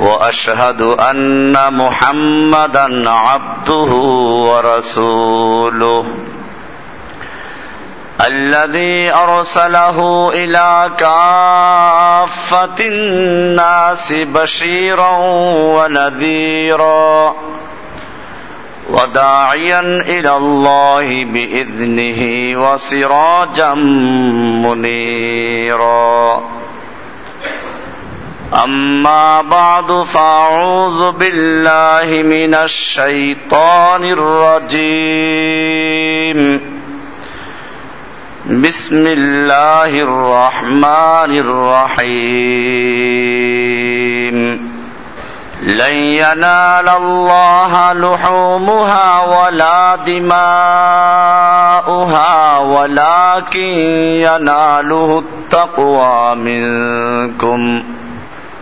وأشهد أن محمدا عبده ورسوله. الذي أرسله إلى كافة الناس بشيرا ونذيرا وداعيا إلى الله بإذنه وسراجا منيرا. أما بعد فأعوذ بالله من الشيطان الرجيم. بسم الله الرحمن الرحيم. لن ينال الله لحومها ولا دماؤها ولكن يناله التقوى منكم.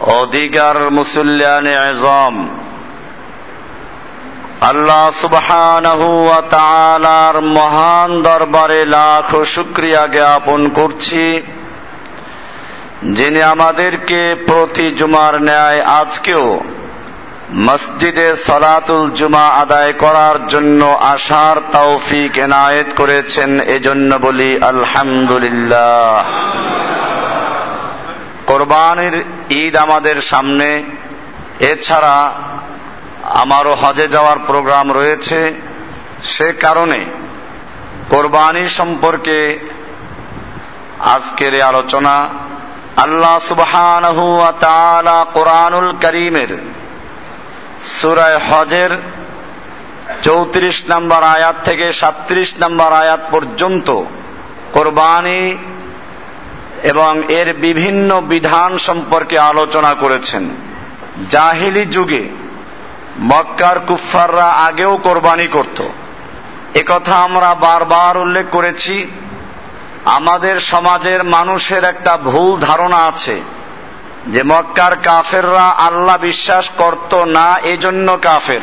ও দিগার মুসল্লিয়ানে আজম। আল্লাহ সুবহানাহু ওয়া মহান দরবারে লাখ শুক্রিয়া জ্ঞাপন করছি, যিনি আমাদেরকে প্রতি জুমার ন্যায় আজকেও মসজিদে সলাতুল জুমা আদায় করার জন্য আসার তৌফিক এনায়েত করেছেন, এজন্য বলি আলহামদুলিল্লাহ। কোরবানির ঈদ আমাদের সামনে। এছাড়া আমারও হজে যাওয়ার প্রোগ্রাম রয়েছে। সে কারণে কোরবানি সম্পর্কে আজকের আলোচনা আল্লাহ তাআলা কোরআনুল করিমের সুরায় হজের চৌত্রিশ নম্বর আয়াত থেকে সাত্রিশ নম্বর আয়াত পর্যন্ত কোরবানি এবং এর বিভিন্ন বিধান সম্পর্কে আলোচনা করেছেন। জাহিলি যুগে মক্কার কুফাররা আগেও কোরবানি করত। একথা আমরা বারবার উল্লেখ করেছি। আমাদের সমাজের মানুষের একটা ভুল ধারণা আছে যে মক্কার কাফেররা আল্লাহ বিশ্বাস করত না, এজন্য কাফের।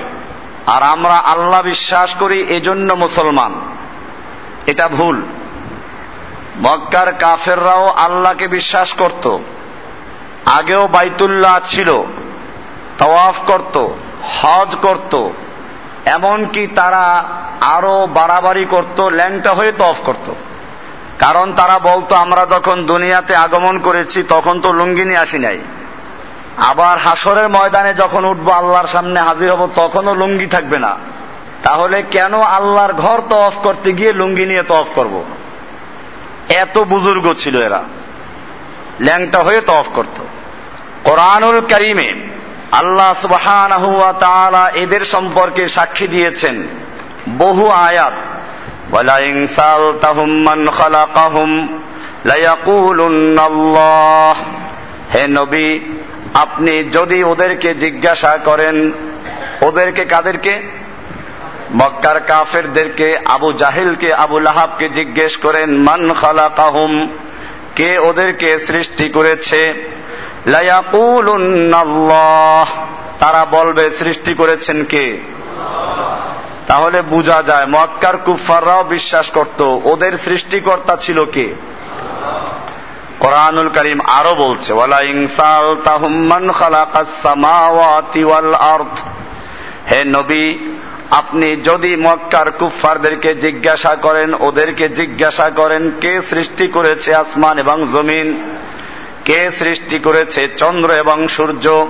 আর আমরা আল্লাহ বিশ্বাস করি, এজন্য মুসলমান। এটা ভুল। মক্কার কাফেররাও আল্লাহকে বিশ্বাস করত। আগেও বাইতুল্লাহ ছিল, তওয়াফ করত, হজ করত। এমনকি তারা আরও বাড়াবাড়ি করত, ল্যাংটা হয়ে তফ করত। কারণ তারা বলতো, আমরা যখন দুনিয়াতে আগমন করেছি, তখন তো লুঙ্গি নিয়ে আসি নাই। আবার হাসরের ময়দানে যখন উঠবো আল্লাহর সামনে হাজির হব, তখনও লুঙ্গি থাকবে না। তাহলে কেন আল্লাহর ঘর তফ করতে গিয়ে লুঙ্গি নিয়ে তফ করব? এত বুজুর্গ ছিল এরা। ল্যাংটা হয়ে তফ করত। কোরআনুল করিমে আল্লাহ সুবহানাহু ওয়া এদের সম্পর্কে সাক্ষী দিয়েছেন বহু আয়াত। হে নবী, আপনি যদি ওদেরকে জিজ্ঞাসা করেন, ওদেরকে কাদেরকে? মক্কার কাফেরদেরকে আবু জাহিলকে আবু লাহাবকে জিজ্ঞেস করেন, মান খালাকাহুম? কে ওদেরকে সৃষ্টি করেছে? তারা বলবে, সৃষ্টি করেছেন কে? তাহলে বোঝা যায়, মক্কার কুফাররাও বিশ্বাস করত, ওদের সৃষ্টিকর্তা ছিল কে? কোরআনুল করিম আরও বলছে ওয়ালা ইনসাল তাহুম্মান খালাকাস সামাওয়াতি ওয়াল আরদ। হে নবী আপনি যদি মক্কার কুফফারদেরকে জিজ্ঞাসা করেন, ওদেরকে জিজ্ঞাসা করেন, কে সৃষ্টি করেছে আসমান এবং জমিন? কে সৃষ্টি করেছে চন্দ্র এবং সূর্য?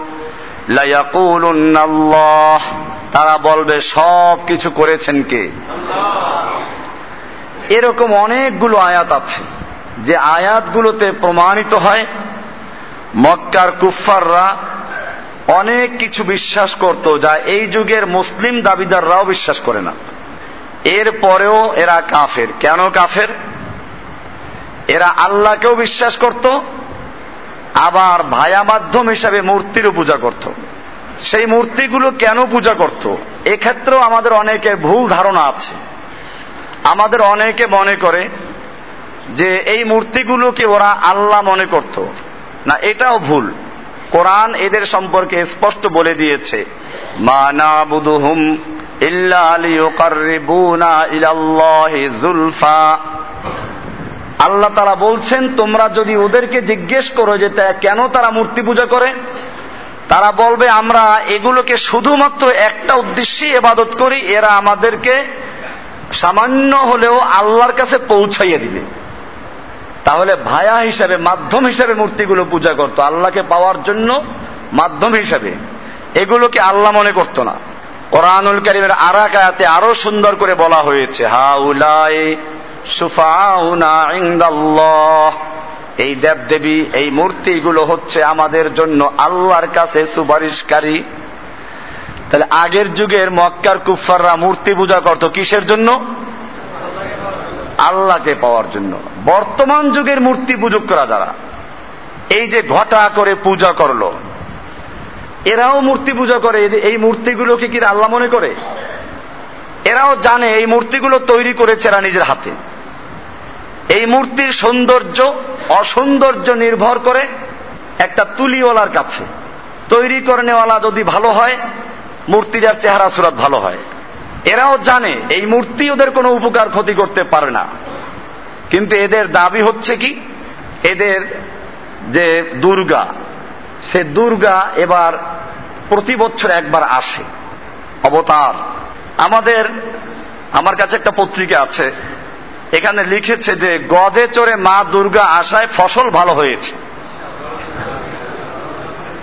তারা বলবে সব কিছু করেছেন কে? এরকম অনেকগুলো আয়াত আছে। যে আয়াতগুলোতে প্রমাণিত হয়, মক্কার কুফফাররা অনেক কিছু বিশ্বাস করত যা এই যুগের মুসলিম দাবিদাররাও বিশ্বাস করে না। এর পরেও এরা কাফের। কেন কাফের? এরা আল্লাহকেও বিশ্বাস করত, আবার ভায়া মাধ্যম হিসাবে মূর্তিরও পূজা করত। সেই মূর্তিগুলো কেন পূজা করত? এক্ষেত্রেও আমাদের অনেকের ভুল ধারণা আছে। আমাদের অনেকে মনে করে যে এই মূর্তিগুলোকে ওরা আল্লাহ মনে করত। না, এটাও ভুল। কোরআন এদের সম্পর্কে স্পষ্ট বলে দিয়েছে। ইল্লা আল্লাহ তারা বলছেন, তোমরা যদি ওদেরকে জিজ্ঞেস করো যে কেন তারা মূর্তি পূজা করে? তারা বলবে, আমরা এগুলোকে শুধুমাত্র একটা উদ্দেশ্যে এবাদত করি, এরা আমাদেরকে সামান্য হলেও আল্লাহর কাছে পৌঁছাইয়ে দিবে। তাহলে ভায়া হিসাবে, মাধ্যম হিসাবে মূর্তিগুলো পূজা করত। আল্লাহকে পাওয়ার জন্য মাধ্যম হিসাবে। এগুলোকে আল্লাহ মনে করত না। কোরআনুল করিমের আরাকায়াতে আরও সুন্দর করে বলা হয়েছে হা উলাই এই দেব দেবী এই মূর্তিগুলো হচ্ছে আমাদের জন্য আল্লাহর কাছে সুপারিশকারী। তাহলে আগের যুগের মক্কার কুফাররা মূর্তি পূজা করত কিসের জন্য? আল্লাহকে পাওয়ার জন্য। বর্তমান যুগের মূর্তি পূজক করা যারা, এই যে ঘটা করে পূজা করল, এরাও মূর্তি পূজা করে এই মূর্তিগুলোকে কি আল্লাহ মনে করে? এরাও জানে এই মূর্তিগুলো তৈরি করেছে এরা নিজের হাতে। এই মূর্তির সৌন্দর্য অসৌন্দর্য নির্ভর করে একটা তুলিওয়ালার কাছে। তৈরি করে নেওয়ালা যদি ভালো হয়, মূর্তিটার চেহারা সুরাত ভালো হয়। এরাও জানে এই মূর্তি ওদের কোনো উপকার ক্ষতি করতে পারে না। কিন্তু এদের দাবি হচ্ছে কি? এদের যে দুর্গা, সে দুর্গা এবার প্রতি বছর একবার আসে, অবতার। আমাদের, আমার কাছে একটা পত্রিকা আছে, এখানে লিখেছে যে, গজে চড়ে মা দুর্গা আসায় ফসল ভালো হয়েছে।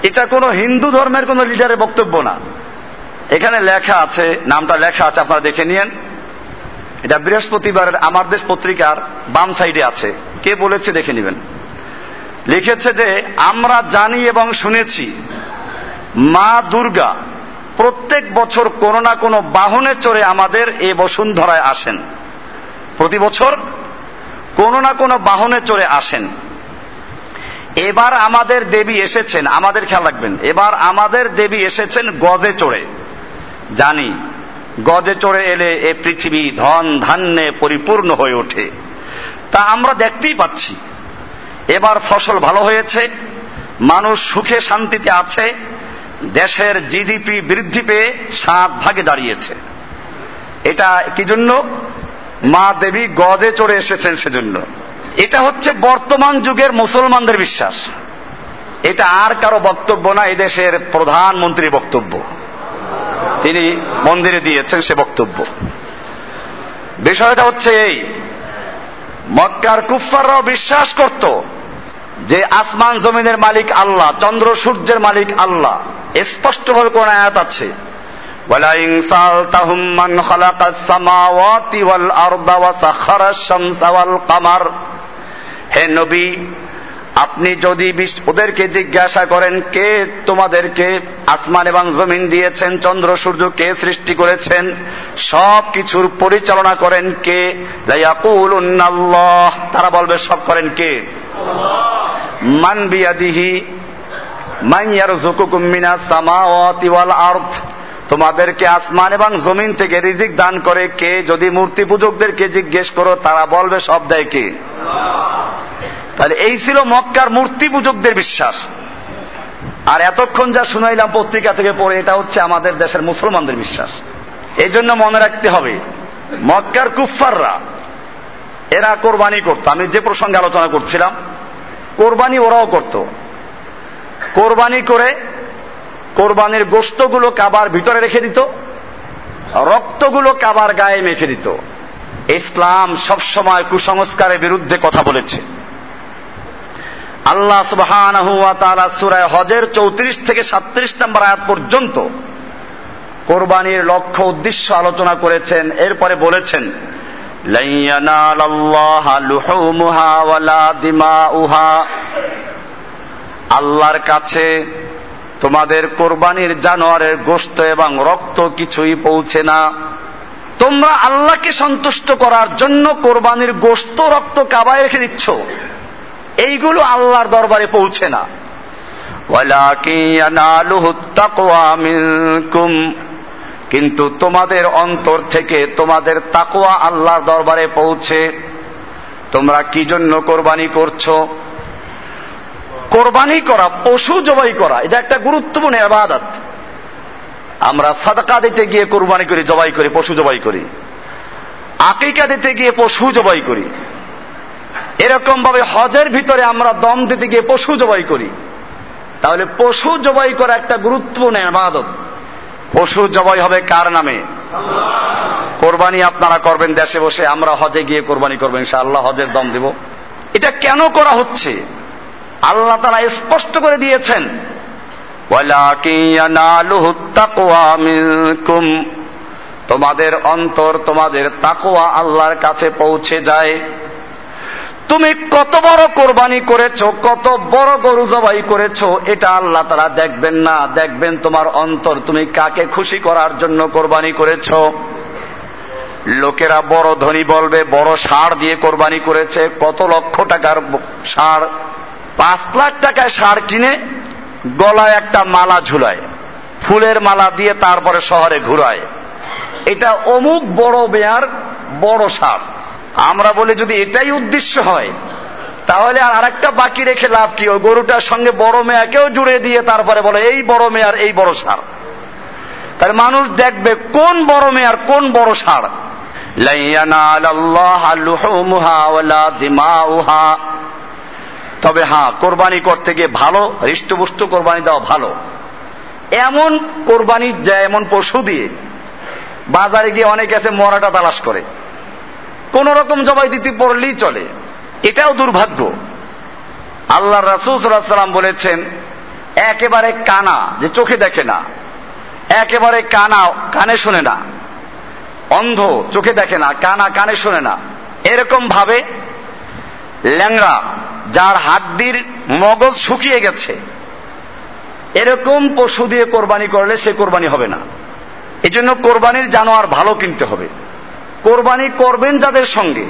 এটা কোনো হিন্দু ধর্মের কোন লিডারের বক্তব্য না। এখানে লেখা আছে, নামটা লেখা আছে, আপনারা দেখে নিয়েন। এটা বৃহস্পতিবারের আমার দেশ পত্রিকার বাম সাইডে আছে। কে বলেছে দেখে নেবেন। লিখেছে যে, আমরা জানি এবং শুনেছি, মা দুর্গা প্রত্যেক বছর কোনো না কোনো বাহনে চড়ে আমাদের এ বসুন্ধরায় আসেন। প্রতি বছর কোনো না কোনো বাহনে চড়ে আসেন। এবার আমাদের দেবী এসেছেন, আমাদের খেয়াল রাখবেন, এবার আমাদের দেবী এসেছেন গজে চড়ে। জানি, গজে চড়ে এলে এ পৃথিবী ধন ধান্যে পরিপূর্ণ হয়ে ওঠে। তা আমরা দেখতেই পাচ্ছি। এবার ফসল ভালো হয়েছে, মানুষ সুখে শান্তিতে আছে, দেশের জিডিপি বৃদ্ধি পেয়ে সাত ভাগে দাঁড়িয়েছে। এটা কি জন্য? মা দেবী গজে চড়ে এসেছেন সেজন্য। এটা হচ্ছে বর্তমান যুগের মুসলমানদের বিশ্বাস। এটা আর কারও বক্তব্য না, এদেশের প্রধানমন্ত্রী বক্তব্য। তিনি মন্দিরে দিয়েছেন সে বক্তব্য বিষয়টা হচ্ছে এই মক্কার কুফাররাও বিশ্বাস করত যে আসমান জমিনের মালিক আল্লাহ চন্দ্র সূর্যের মালিক আল্লাহ স্পষ্টভাবে কোন আয়াত আছে ولئن سألتهم من خلق السماوات والأرض وسخر الشمس والقمر হে নবী আপনি যদি ওদেরকে জিজ্ঞাসা করেন কে তোমাদেরকে আসমান এবং জমিন দিয়েছেন চন্দ্র সূর্য কে সৃষ্টি করেছেন সব কিছুর পরিচালনা করেন কে? তারা বলবে সব করেন কে? মান বিয়াদিহি মান ইয়ারযুকুকুম মিনাস সামাওয়াতি ওয়াল আরদ। তোমাদেরকে আসমান এবং জমিন থেকে রিজিক দান করে কে? যদি মূর্তি পূজকদেরকে জিজ্ঞেস করো তারা বলবে সব দেয় কে? তাহলে এই ছিল মক্কার মূর্তি পূজকদের বিশ্বাস। আর এতক্ষণ যা শুনাইলাম পত্রিকা থেকে পড়ে, এটা হচ্ছে আমাদের দেশের মুসলমানদের বিশ্বাস। এই জন্য মনে রাখতে হবে, মক্কার কুফাররা এরা কোরবানি করতো। আমি যে প্রসঙ্গে আলোচনা করছিলাম, কোরবানি ওরাও করত। কোরবানি করে কোরবানির গোস্তগুলো কাবার ভিতরে রেখে দিত, রক্তগুলো কাবার গায়ে মেখে দিত। ইসলাম সবসময় কুসংস্কারের বিরুদ্ধে কথা বলেছে। আল্লাহ সুবহান সুরায় হজের চৌত্রিশ থেকে সাত্রিশ নম্বর আয়াত পর্যন্ত কোরবানির লক্ষ্য উদ্দেশ্য আলোচনা করেছেন, এরপরে বলেছেন আল্লাহর কাছে তোমাদের কোরবানির জানোয়ারের গোস্ত এবং রক্ত কিছুই পৌঁছে না। তোমরা আল্লাহকে সন্তুষ্ট করার জন্য কোরবানির গোস্ত রক্ত কাবায় রেখে দিচ্ছ। এইগুলো আল্লাহর দরবারে পৌঁছে না। কিন্তু তোমাদের অন্তর থেকে তোমাদের তাকোয়া আল্লাহর দরবারে পৌঁছে। তোমরা কি জন্য কোরবানি করছ? কোরবানি করা, পশু জবাই করা, এটা একটা গুরুত্বপূর্ণ আবাদত আমরা সাদকা দিতে গিয়ে কোরবানি করি, জবাই করি, পশু জবাই করি। আকিকা দিতে গিয়ে পশু জবাই করি। এরকম ভাবে হজের ভিতরে আমরা দম দিতে গিয়ে পশু জবাই করি। তাহলে পশু জবাই করা একটা গুরুত্বপূর্ণ আবাদত পশু জবাই হবে কার নামে? কোরবানি আপনারা করবেন দেশে বসে, আমরা হজে গিয়ে কোরবানি করবেন সে আল্লাহ হজের দম দিব। এটা কেন করা হচ্ছে? আল্লাহ তারা স্পষ্ট করে দিয়েছেন তোমাদের অন্তর তোমাদের তাকোয়া আল্লাহর কাছে পৌঁছে যায়। তুমি কত বড় কোরবানি করেছ, কত বড় গরু জবাই করেছ, এটা আল্লাহ তারা দেখবেন না। দেখবেন তোমার অন্তর, তুমি কাকে খুশি করার জন্য কোরবানি করেছ? লোকেরা বড় ধনী বলবে, বড় সার দিয়ে কোরবানি করেছে, কত লক্ষ টাকার সার পাঁচ লাখ টাকায় সার কিনে গলায় একটা মালা ঝুলায়, ফুলের মালা দিয়ে তারপরে শহরে ঘুরায়। এটা অমুক বড় বেয়ার, বড় সার আমরা বলি যদি এটাই উদ্দেশ্য হয়, তাহলে আর আরেকটা বাকি রেখে লাভ কি? ওই গরুটার সঙ্গে বড় মেয়াকেও জুড়ে দিয়ে তারপরে বলে, এই বড় মেয়ার এই বড় সার। তাহলে মানুষ দেখবে কোন বড় মেয়ার কোন বড় সার। তবে হ্যাঁ কোরবানি করতে গিয়ে ভালো, হৃষ্টপুষ্ট কোরবানি দেওয়া ভালো। এমন কোরবানি যায় এমন পশু দিয়ে বাজারে গিয়ে অনেকে আছে মরাটা তালাশ করে। কোন রকম জবাই দিতে পড়লেই চলে। এটাও দুর্ভাগ্য। আল্লাহ রাসুসাল্লাম বলেছেন, একেবারে কানা, যে চোখে দেখে না, একেবারে কানা, কানে শোনে না, অন্ধ, চোখে দেখে না, কানা, কানে শোনে না। এরকম ভাবে ল্যাংড়া, যার হাড্ডির মগজ শুকিয়ে গেছে, এরকম পশু দিয়ে কোরবানি করলে সে কোরবানি হবে না। এজন্য কোরবানির জানোয়ার ভালো কিনতে হবে। কোরবানি করবেন যাদের সঙ্গে।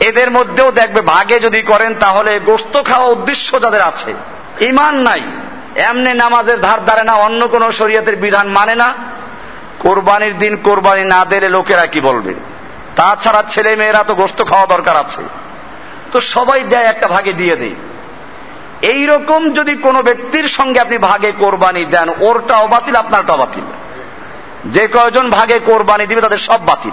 এদের মধ্যেও দেখবে ভাগে যদি করেন, তাহলে গোস্ত খাওয়া উদ্দেশ্য যাদের আছে। ইমান নাই। এমনি নামাজের ধার ধারে না, অন্য কোন শরীয়তের বিধান মানে না। কোরবানির দিন কোরবানি না দিলে লোকেরা কি বলবে? তাছাড়া ছেলে মেয়েরা তো গোস্ত খাওয়া দরকার আছে। তো সবাই দেয় একটা ভাগে দিয়ে দেয়। এইরকম যদি কোনো ব্যক্তির সঙ্গে আপনি ভাগে কোরবানি দেন, ওরটাও বাতিল, আপনারটাও বাতিল। যে কয়জন ভাগে কোরবানি দিবে, তাদের সব বাতিল।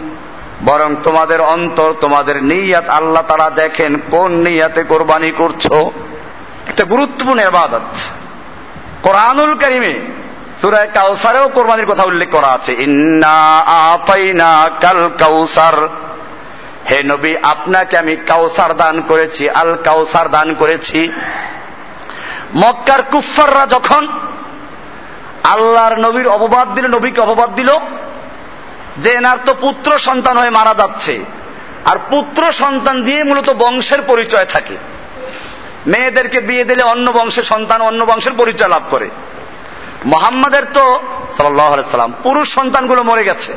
বরং তোমাদের অন্তর, তোমাদের নিয়াত আল্লাহ তারা দেখেন কোন নিয়াতে কোরবানি করছ। একটা গুরুত্বপূর্ণ এবাদত কোরআনুল করিমে সুরায় কাউসারেও কোরবানির কথা উল্লেখ করা আছে। ইন্না আতাইনা কাল কাউসার হে নবী, আপনাকে আমি কাউসার দান করেছি, আল কাউসার দান করেছি। মক্কার কুফাররা যখন আল্লাহর নবীর অপবাদ দিল, নবীকে অপবাদ দিল যে এনার তো পুত্র সন্তান হয়ে মারা যাচ্ছে। আর পুত্র সন্তান দিয়ে মূলত বংশের পরিচয় থাকে। মেয়েদেরকে বিয়ে দিলে অন্য বংশের সন্তান অন্য বংশের পরিচয় লাভ করে। মোহাম্মদের তো সাল্লাম, পুরুষ সন্তানগুলো মরে গেছে।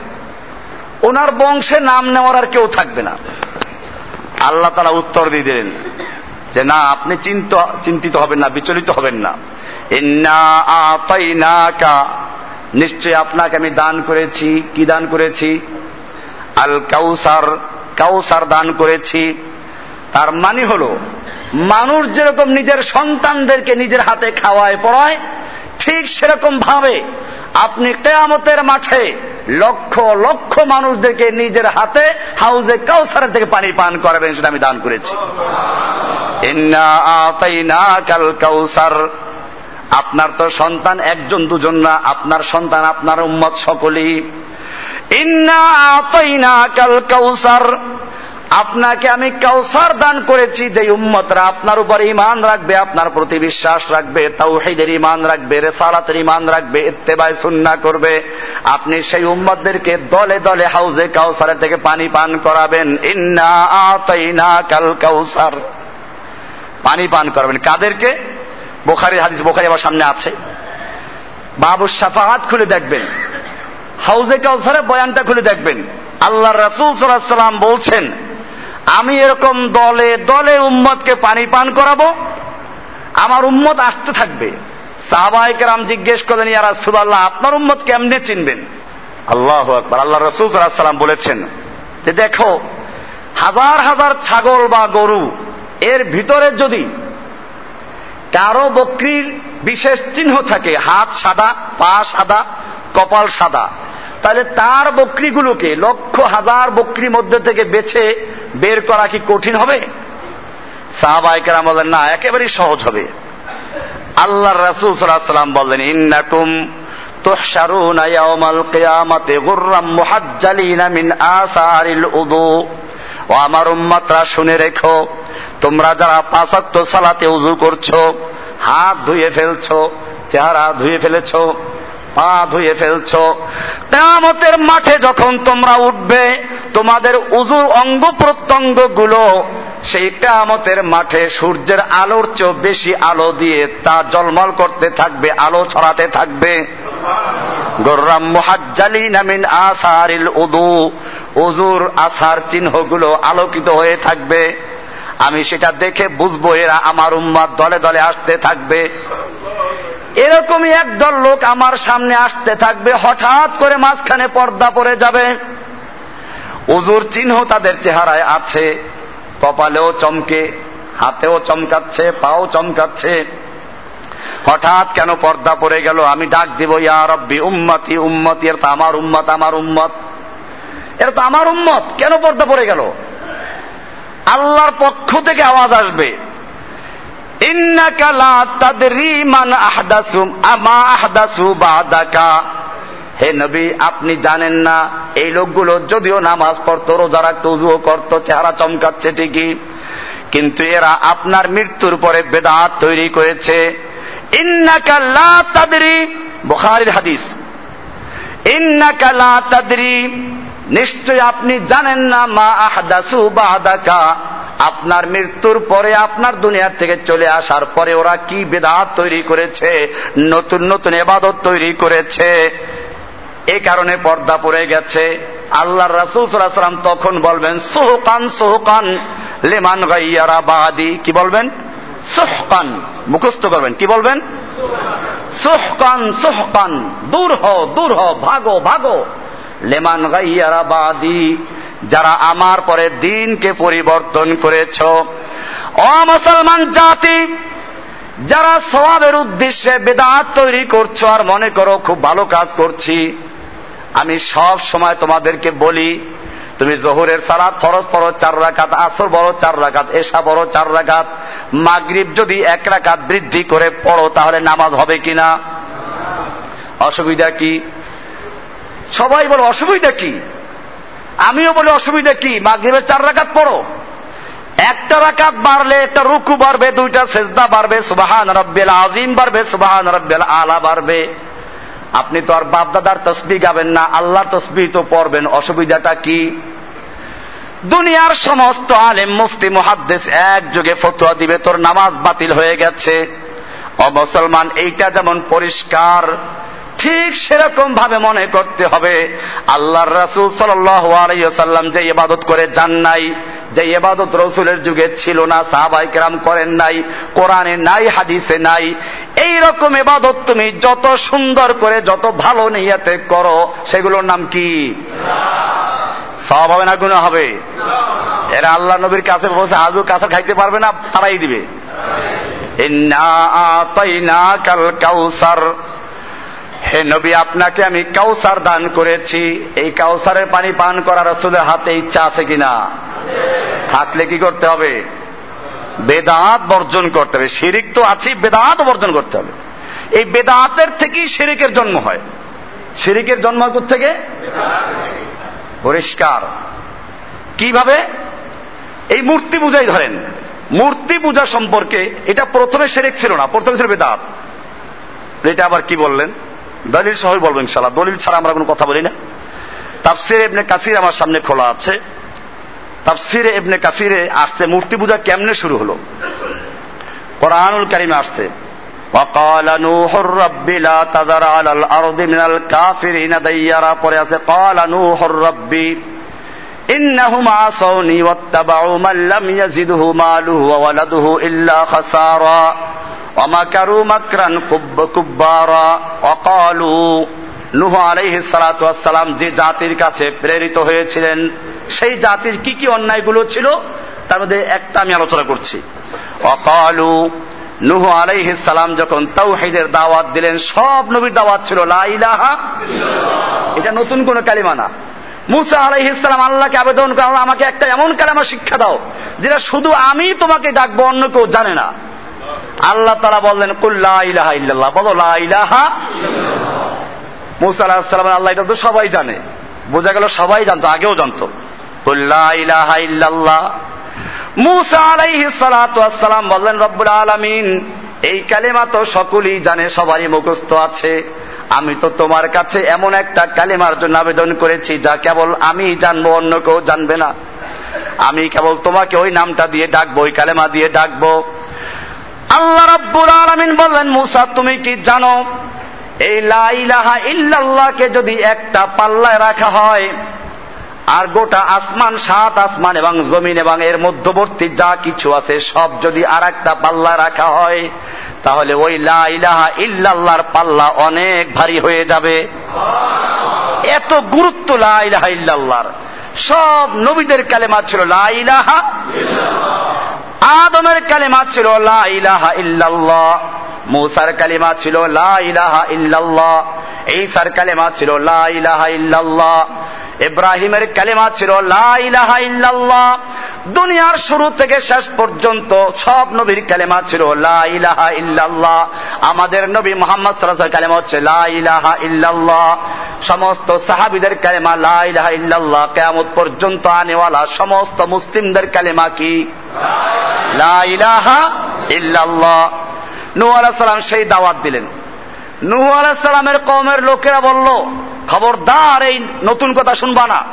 ওনার বংশে নাম নেওয়ার আর কেউ থাকবে না। আল্লাহ তারা উত্তর দিয়ে দিলেন যে, না, আপনি চিন্ত, চিন্তিত হবেন না, বিচলিত হবেন না। নিশ্চয় আপনাকে আমি দান করেছি। কি দান করেছি? আল কাউসার। কাউসার দান করেছি। তার মানে হল, মানুষ যেরকম নিজের সন্তানদেরকে নিজের হাতে খাওয়ায় পড়ায়, ঠিক সেরকম ভাবে আপনি কেয়ামতের মাঠে লক্ষ লক্ষ মানুষদেরকে নিজের হাতে হাউজে কাউসারের থেকে পানি পান করাবেন, সেটা আমি দান করেছি। কাল কাউসার। আপনার তো সন্তান একজন, দুজন না, আপনার সন্তান, আপনার উম্মত সকলেই। আপনাকে আমি কাউসার দান করেছি যে উম্মতরা আপনার উপর ইমান রাখবে, আপনার প্রতি বিশ্বাস রাখবে, তাওহিদের ইমান রাখবে, রেসালাতের ইমান রাখবে ইত্তেবায় সুন্না করবে। আপনি সেই উম্মতদেরকে দলে দলে হাউজে কাউসারের থেকে পানি পান করাবেন। ইন্না আতাইনা কাল কাউসার। পানি পান করাবেন। কাদেরকে? বোখারি হাদিস, বোখারি আমার সামনে আছে। বাবু সাফাহাত খুলে দেখবেন। হাউজে কাউসারের বয়ানটা খুলে দেখবেন। আল্লাহ রাসুল সাল্লাম বলছেন, আমি এরকম দলে দলে উম্মতকে পানি পান করাবো, আমার উম্মত আসতে থাকবে। সাহবাহিকেরাম জিজ্ঞেস করলেন ইয়ারা সুবাল্লাহ আপনার উম্মত কেমনে চিনবেন? আল্লাহ আকবর। আল্লাহ রসুল সাল্লাম বলেছেন, যে দেখো, হাজার হাজার ছাগল বা গরু, এর ভিতরে যদি কারও বকরির বিশেষ চিহ্ন থাকে। হাত সাদা, পা সাদা, কপাল সাদা। তাহলে তার বকরিগুলোকে লক্ষ হাজার বকরির মধ্যে থেকে বেছে বের করা কি কঠিন হবে? সাহাবাইকার বলেন, না, একেবারেই সহজ হবে। আল্লাহ রাসুল সাল্লাম বললেন, ইন্নাকুম তুহশারুনা আয়ামাল কেয়ামাতে গুররাম মুহাজ্জালিনা মিন আসারিল উদু। ও আমার উম্মাতরা, শুনে রেখো, তোমরা যারা পাঁচাত্ত সালাতে উজু করছ, হাত ধুয়ে ফেলছো, চেহারা ধুয়ে ফেলেছো, পা ধুয়ে ফেলছ, কেয়ামতের মাঠে যখন তোমরা উঠবে, তোমাদের উজুর অঙ্গ প্রত্যঙ্গগুলো সেই কেয়ামতের মাঠে সূর্যের আলোর চেয়েও বেশি আলো দিয়ে তা জলমল করতে থাকবে, আলো ছড়াতে থাকবে। গোর্রাম মুহাজ্জালিন মিন আসারিল উদু উজুর আসার চিহ্নগুলো আলোকিত হয়ে থাকবে। আমি সেটা দেখে বুঝব এরা আমার উম্মাদ দলে দলে আসতে থাকবে। এরকমই একদল লোক আমার সামনে আসতে থাকবে, হঠাৎ করে মাঝখানে পর্দা পড়ে যাবে। উজুর চিহ্ন তাদের চেহারায় আছে, কপালেও চমকে, হাতেও চমকাচ্ছে, পাও চমকাচ্ছে। হঠাৎ কেন পর্দা পড়ে গেল? আমি ডাক দিব, ইয়া রব্বি, উম্মতি উম্মতি তো আমার উম্মত আমার উম্মত। এর তো আমার উম্মত। কেন পর্দা পড়ে গেল? আল্লাহর পক্ষ থেকে আওয়াজ আসবে। হে নবী, আপনি জানেন না, এই লোকগুলো যদিও নামাজ পড়তো, রোজা রাখতো, উজুও করতো, চেহারা চমকাচ্ছে ঠিকই। কিন্তু এরা আপনার মৃত্যুর পরে বেদাত তৈরি করেছে। বুখারির হাদিস। ইন্নাকালা তাদরি নিশ্চয় আপনি জানেন না, মা আহদাসু বাদাকা আপনার মৃত্যুর পরে আপনার দুনিয়ার থেকে চলে আসার পরে ওরা কি বেদাত তৈরি করেছে, নতুন নতুন এবাদত তৈরি করেছে। এ কারণে পর্দা পড়ে গেছে। আল্লাহ রাসুল তখন বলবেন, সোহকান সোহকান, লেমান গাইয়ারা বাদি। কি বলবেন? সোহকান, মুখস্থ করবেন। কি বলবেন? সোহকান সোহকান, দূর হ দূর হ ভাগো ভাগো। লেমান গাইয়ারা বাদি, যারা আমার পরে দিনকে পরিবর্তন করেছ। অ মুসলমান জাতি, যারা সবাবের উদ্দেশ্যে বেদাত তৈরি করছ আর মনে করো খুব ভালো কাজ করছি, আমি সব সময় তোমাদেরকে বলি, তুমি জহুরের সালাদ ফরজ পড়ো চার রাকাত, আসর বড় চার রাকাত এসা বড় চার রাকাত, মাগরিব যদি এক রাকাত বৃদ্ধি করে পড়ো, তাহলে নামাজ হবে কিনা? অসুবিধা কি? সবাই বলে, অসুবিধা কি? আমিও বলি, অসুবিধা কি? মাগরিবের চার রাকাত পড়ো? একটা রাকাত বাড়লে একটা রুকু বাড়বে, দুইটা সেজদা বাড়বে, সুবাহান রব্বেল আজিম বাড়বে, সুবাহান রব্বেল আলা বাড়বে। আপনি তো আর বাপদাদার তসবি গাবেন না, আল্লাহর তসবি তো পড়বেন, অসুবিধাটা কি? দুনিয়ার সমস্ত আলেম, মুফতি, মুহাদ্দেস এক যুগে ফতুয়া দিবে, তোর নামাজ বাতিল হয়ে গেছে। অমুসলমান এইটা যেমন পরিষ্কার ঠিক সেরকম ভাবে মনে করতে হবে। আল্লাহর রাসুল সাল্লাম যে ইবাদত করে যান নাই, যে এবাদত রসুলের যুগে ছিল না সাহাবাই কেরাম করেন নাই, কোরআনে নাই, হাদিসে নাই এই রকম এবাদত তুমি যত সুন্দর করে, যত ভালো নিয়াতে করো, সেগুলোর নাম কি? সব হবে না গুণা হবে? এরা আল্লাহ নবীর কাছে বসে হাজুর কাছে খাইতে পারবে না তারাই দিবে। কাল কাউসার। হে নবী, আপনাকে আমি কাউসার দান করেছি। এই কাউসারের পানি পান করার রসুলের হাতে ইচ্ছা আছে কিনা? থাকলে কি করতে হবে? বেদাত বর্জন করতে হবে। শিরিক তো আছেই বেদাত বর্জন করতে হবে। এই বেদাতের থেকেই শিরিকের জন্ম হয়। শিরিকের জন্ম হয় থেকে পরিষ্কার। কীভাবে? এই মূর্তি পূজাই ধরেন। মূর্তি পূজা সম্পর্কে এটা প্রথমে সেরেক ছিল না, প্রথমে ছিল বেদাত। এটা আবার কি বললেন? দলিল সহ বলবো ইনশাল্লাহ দলিল ছাড়া আমরা কোনো কথা বলি না তাফসির এবনে কাসির আমার সামনে খোলা আছে তাফসিরে এবনে কাসিরে আসছে মূর্তি পূজা কেমনে শুরু হলো কোরআনুল কারিমে আসছে وقال نوح رب لا تذر على الأرض من الكافرين ديارا পরে আছে قال نوح رب إنهم عصوني واتبعوا من لم يزده ماله وولده إلا خسارا অমাকারু মাকরান কুব্ব কুব্বারা অকালু নুহ আলাইহি যে জাতির কাছে প্রেরিত হয়েছিলেন, সেই জাতির কি কি অন্যায়গুলো ছিল? তার মধ্যে একটা আমি আলোচনা করছি। অকালু নুহ আলাইহি সালাম যখন তাওহিদের দাওয়াত দিলেন, সব নবীর দাওয়াত ছিল লাইলাহা এটা নতুন কোন কালিমানা মুসা আলাইহ ইসলাম আল্লাহকে আবেদন করা আমাকে একটা এমন কালামা শিক্ষা দাও, যেটা শুধু আমি তোমাকে ডাকবো, অন্য কেউ জানে না। আল্লাহ তারা বললেন কুল্লা ইলাহা ইল্লাল্লাহ। বলো, লা মুসা আল্লাহ, এটা তো সবাই জানে। বোঝা গেল সবাই জানতো, আগেও জানতো। কুল্লা ইলাহা ইল্লাল্লাহ। মুসা আলাইহি বললেন, রব্বুল আলামিন, এই কালেমা তো সকলেই জানে, সবারই মুখস্থ আছে। আমি তো তোমার কাছে এমন একটা কালেমার জন্য আবেদন করেছি, যা কেবল আমি জানব, অন্য কেউ জানবে না। আমি কেবল তোমাকে ওই নামটা দিয়ে ডাকবো, ওই কালেমা দিয়ে ডাকবো। আল্লাহ রব্বুল আলামিন বললেন, মুসা, তুমি কি জানো, এই লাইলাহা ইল্লাল্লাহকে যদি একটা পাল্লায় রাখা হয়, আর গোটা আসমান সাত আসমান এবং জমিন এবং এর মধ্যবর্তী যা কিছু আছে, সব যদি আর একটা পাল্লা রাখা হয়, তাহলে ওই লা ইলাহা ইল্লাল্লাহর পাল্লা অনেক ভারী হয়ে যাবে। এত গুরুত্ব লা ইলাহা ইল্লাল্লাহর। সব নবীদের কালেমা ছিল লা ইলাহা আদমের কালেমা ছিল, লা ইলাহা ইল্লাল্লাহ। মুসার কালিমা ছিল, লা ইলাহা ইল্লাল্লাহ। ঈসার কালেমা ছিল, লা ইলাহা ইল্লাল্লাহ। ইব্রাহিমের কালেমা ছিল, লা ইলাহা ইল্লাল্লাহ। দুনিয়ার শুরু থেকে শেষ পর্যন্ত সব নবীর কালেমা ছিল, লা ইলাহা ইল্লাল্লাহ। আমাদের নবী মোহাম্মদ সাল্লাহ কালেমা হচ্ছে, লা ইলাহা ইল্লাল্লাহ। সমস্ত সাহাবিদের কালেমা, লা ইলাহা ইল্লাল্লাহ। কেয়ামত পর্যন্ত আনেওয়ালা সমস্ত মুসলিমদের কালেমা কি? লা ইল্লাল্লাহ। আলাহিসাল্লাম সেই দাওয়াত দিলেন। নূহ আলাহিসাল্লামের কমের লোকেরা বলল, খবরদার, এই নতুন কথা শুনবা না।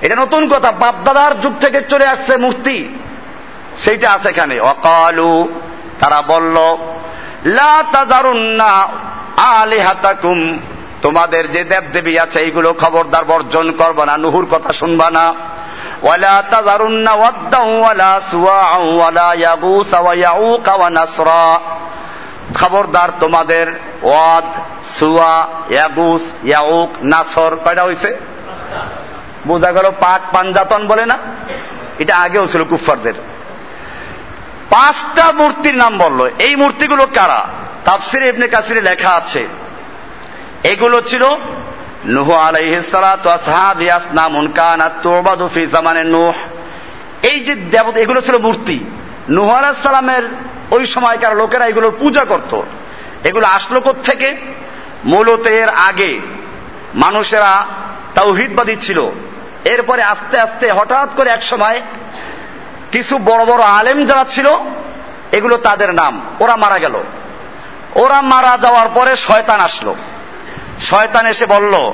এটা নতুন কথা, বাপদাদার যুগ থেকে চলে আসছে মূর্তি। সেইটা আছে এখানে। অকালু তারা বলল, লা তাজারুন্না আলিহাতাকুম। তোমাদের যে দেব দেবী আছে, এইগুলো খবরদার বর্জন করবা না, নুহুর কথা শুনবা না। ولا تذرن ودا ولا سواعا ولا يغوث ويعوق ونسرا খবরদার তোমাদের ওয়াদ সুয়া ইয়াগুস ইয়াউক নাসর কয়টা হয়েছে বোঝা গেল পাক পাঞ্জাতন বলে না এটা আগেও ছিল কুফারদের পাঁচটা মূর্তির নাম বললো এই মূর্তিগুলো কারা তাফসিরে ইবনে কাসিরে লেখা আছে এগুলো ছিল নুহ আলাইহিসালামুন জামানে নুহ। এই যে দেবতা, এগুলো ছিল মূর্তি। নুহ সালামের ওই সময়কার লোকেরা এগুলোর পূজা করত। এগুলো আসলো থেকে মূলত এর আগে মানুষেরা তাওহিদবাদী ছিল। এরপরে আস্তে আস্তে হঠাৎ করে এক সময় কিছু বড় বড় আলেম যারা ছিল, এগুলো তাদের নাম। ওরা মারা গেল। ওরা মারা যাওয়ার পরে শয়তান আসলো। শয়তান এসে বলল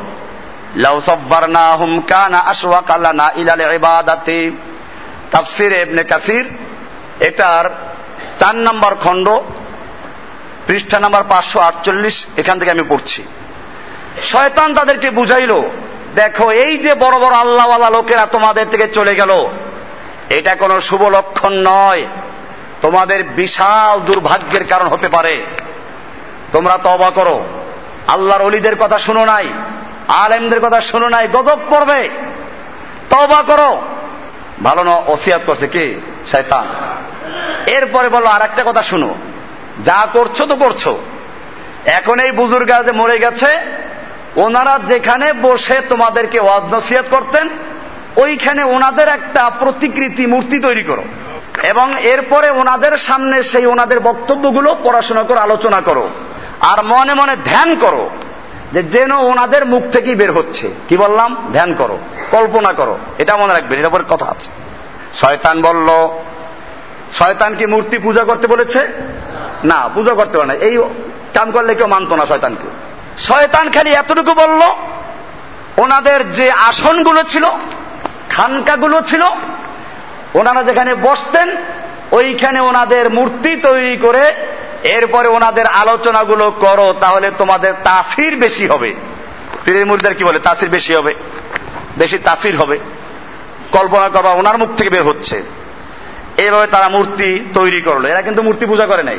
তাফসির ইবনে কাসির, এটার চার নম্বর খণ্ড, পৃষ্ঠা নাম্বার পাঁচশো আটচল্লিশ, এখান থেকে আমি পড়ছি। শয়তান তাদেরকে বুঝাইল, দেখো, এই যে বড় বড় আল্লাহওয়ালা লোকেরা তোমাদের থেকে চলে গেল, এটা কোনো শুভ লক্ষণ নয়। তোমাদের বিশাল দুর্ভাগ্যের কারণ হতে পারে। তোমরা তবা করো। আল্লাহর অলিদের কথা শুনো নাই, আলেমদের কথা শুনো নাই, গজব করবে তবা করো। ভালো না, ওসিয়াত করছে কি? শয়তান। এরপরে বলো আর একটা কথা শুনো। যা করছ তো করছ। এখন এই বুজুর্গ যে মরে গেছে, ওনারা যেখানে বসে তোমাদেরকে ওয়াজ নসিহত করতেন, ওইখানে ওনাদের একটা প্রতিকৃতি মূর্তি তৈরি করো। এবং এরপরে ওনাদের সামনে সেই ওনাদের বক্তব্যগুলো পড়াশোনা করো আলোচনা করো। আর মনে মনে ধ্যান করো যে যেন ওনাদের মুখ থেকেই বের হচ্ছে। কি বললাম? ধ্যান করো, কল্পনা করো। এটা মনে রাখবেন এটা পরে কথা আছে। শয়তান বলল, শয়তান কি মূর্তি পূজা করতে বলেছে? না, পূজা করতে পারে না। এই কাম করলে কেউ মানতো না শয়তানকে। শয়তান খালি এতটুকু বলল, ওনাদের যে আসনগুলো ছিল, খানকাগুলো ছিল, ওনারা যেখানে বসতেন, ওইখানে ওনাদের মূর্তি তৈরি করে এরপরে ওনাদের আলোচনাগুলো করো, তাহলে তোমাদের তাফির বেশি হবে। পীরের মুরিদার কি বলে? তাফির বেশি হবে। বেশি তাফির হবে। কল্পনা করবা, ওনার মুখ থেকে বের হচ্ছে। এইভাবে তারা মূর্তি তৈরি করল। এরা কিন্তু মূর্তি পূজা করে নাই।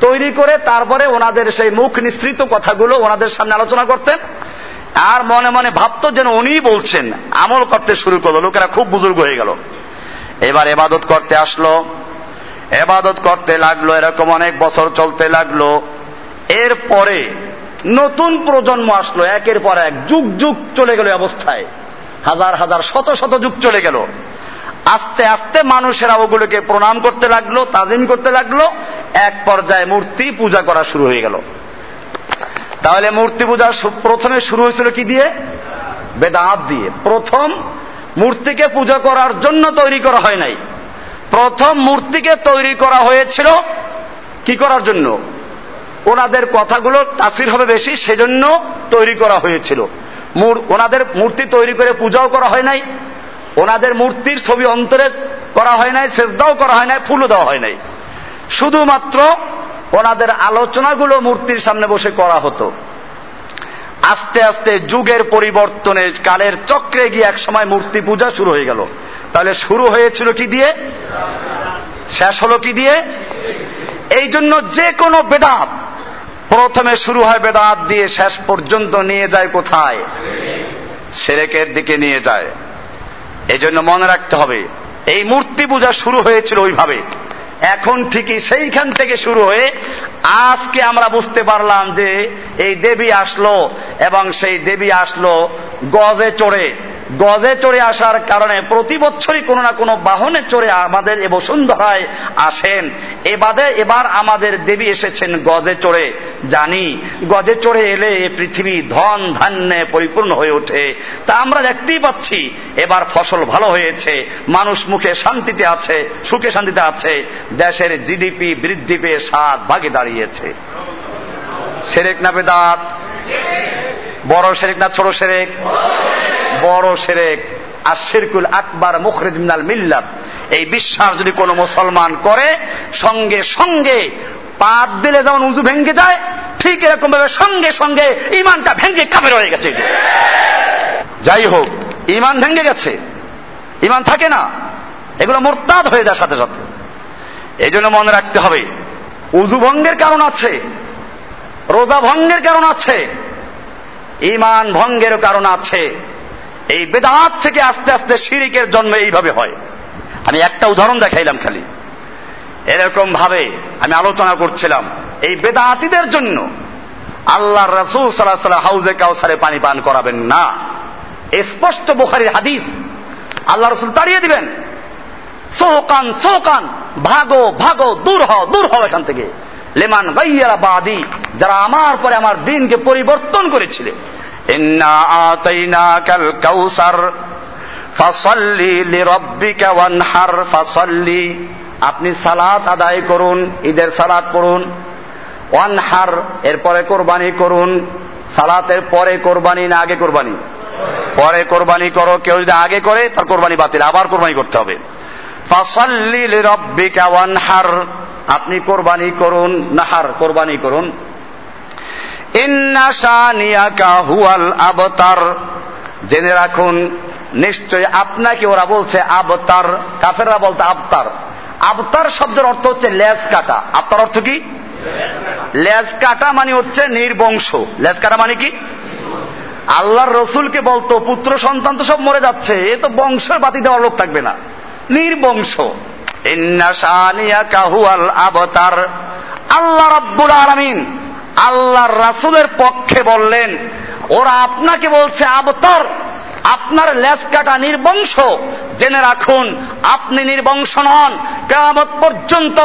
তৈরি করে তারপরে ওনাদের সেই মুখ নিঃসৃত কথাগুলো ওনাদের সামনে আলোচনা করতেন। আর মনে মনে ভাবতো যেন উনি বলছেন, আমল করতে শুরু করল। লোকেরা খুব বুজুর্গ হয়ে গেল। এবার এবাদত করতে আসলো। এবাদত করতে লাগল, এরকম অনেক বছর চলতে লাগল। এরপরে নতুন প্রজন্ম আসলো, একের পর এক, যুগ যুগ চলে গেল অবস্থায়। হাজার হাজার, শত শত যুগ চলে গেল। আস্তে আস্তে মানুষেরা ওগুলোকে প্রণাম করতে লাগল, তাজিম করতে লাগল, এক পর্যায়ে মূর্তি পূজা করা শুরু হয়ে গেল। তাহলে মূর্তি পূজা প্রথমে শুরু হয়েছিল কি দিয়ে? বেদাঁত দিয়ে। প্রথম মূর্তিকে পূজা করার জন্য তৈরি করা হয় নাই। প্রথম মূর্তিকে তৈরি করা হয়েছিল কি করার জন্য? ওনাদের কথাগুলো তাসির হবে বেশি, সেজন্য তৈরি করা হয়েছিল। ওনাদের মূর্তি তৈরি করে পূজাও করা হয় নাই, ওনাদের মূর্তির ছবি অন্তরে করা হয় নাই শ্রদ্ধাও করা হয় নাই, ফুলও দেওয়া হয় নাই। শুধুমাত্র ওনাদের আলোচনাগুলো মূর্তির সামনে বসে করা হতো। আস্তে আস্তে যুগের পরিবর্তনে কালের চক্রে গিয়ে এক সময় মূর্তি পূজা শুরু হয়ে গেল। তাহলে শুরু হয়েছিল কি দিয়ে? শেষ হলো কি দিয়ে? এই জন্য যে কোনো বেদাত প্রথমে শুরু হয় বেদাত দিয়ে শেষ পর্যন্ত নিয়ে যায় কোথায়? সেরেকের দিকে নিয়ে যায়। এই জন্য মনে রাখতে হবে, এই মূর্তি পূজা শুরু হয়েছিল ওইভাবে। এখন ঠিকই সেইখান থেকে শুরু হয়ে আজকে আমরা বুঝতে পারলাম যে এই দেবী আসলো এবং সেই দেবী আসলো গজে চড়ে। গজে চড়ে আসার কারণে প্রতি বছরই কোনো না কোনো বাহনে চড়ে আমাদের এ বসুন্ধরায় আসেন। এবাদে এবার আমাদের দেবী এসেছেন গজে চড়ে। জানি, গজে চড়ে এলে এ পৃথিবী ধন ধান্যে পরিপূর্ণ হয়ে ওঠে। তা আমরা দেখতেই পাচ্ছি, এবার ফসল ভালো হয়েছে, মানুষ মুখে শান্তিতে আছে, সুখে শান্তিতে আছে, দেশের জিডিপি বৃদ্ধি পেয়ে সাত ভাগে দাঁড়িয়েছে। সেরেক না বেদাত? বড় সেরেক না ছোট সেরেক বড় সেরেক আর শিরকুল আকবার মুখরিদ মিনাল মিল্লাত। এই বিশ্বাস যদি কোনো মুসলমান করে, সঙ্গে সঙ্গে পাপ দিলে যেমন উজু ভেঙ্গে যায়, ঠিক এরকম ভাবে সঙ্গে সঙ্গে ইমানটা ভেঙ্গে কামের হয়ে গেছে। যাই হোক ইমান ভেঙ্গে গেছে। ইমান থাকে না। এগুলো মোরতাদ হয়ে যায় সাথে সাথে। এই জন্য মনে রাখতে হবে, উজু ভঙ্গের কারণ আছে, রোজা ভঙ্গের কারণ আছে ইমান ভঙ্গের কারণ আছে। এই বেদাত থেকে আস্তে আস্তে শিরিকের জন্ম এইভাবে হয়। আমি একটা উদাহরণ দেখাইলাম খালি। এরকম ভাবে আমি আলোচনা করছিলাম। এই বেদাতিদের জন্য আল্লাহ রসুল সাল্লাহ সাল্লাহ হাউজে কাউসারে পানি পান করাবেন না। স্পষ্ট বোখারির হাদিস। আল্লাহ রসুল তাড়িয়ে দিবেন। সোহকান সোহকান ভাগো ভাগো, দূর হও দূর হও এখান থেকে। লেমান গাইয়ারা বাদি, যারা আমার পরে আমার দিনকে পরিবর্তন করেছিলেন আপনি সালাত আদায় করুন, ঈদের সালাত পড়ুন, ওয়ানহার এরপরে কোরবানি করুন, সালাতের পরে কোরবানি না আগে কোরবানি? পরে কোরবানি করো, কেউ যদি আগে করে, তার কোরবানি বাতিল, আবার কোরবানি করতে হবে। ওয়ানহার, আপনি কোরবানি করুন, নাহার, কোরবানি করুন ইন্না শানিয়াকা হুয়াল আবতার জেনে রাখুন নিশ্চয় আপনাকে ওরা বলছে আবতার, কাফেররা বলতে আবতার। আবতার শব্দের অর্থ হচ্ছে লেজ কাটা। আবতার অর্থ কি? লেজ কাটা মানে হচ্ছে নির্বংশ। লেজ কাটা মানে কি? আল্লাহর রসুলকে বলতো, পুত্র সন্তান তো সব মরে যাচ্ছে, এ তো বংশের বাতি দেওয়ার লোক থাকবে না। নির্বংশ। আবতার। আল্লাহ রাব্বুল আলামিন আল্লাহর রাসুলের পক্ষে বললেন, ওরা আপনাকে বলছে, আবতার, আপনার লেজ কাটা নির্বংশ। জেনে রাখুন, আপনি নির্বংশ নন। কেমত পর্যন্ত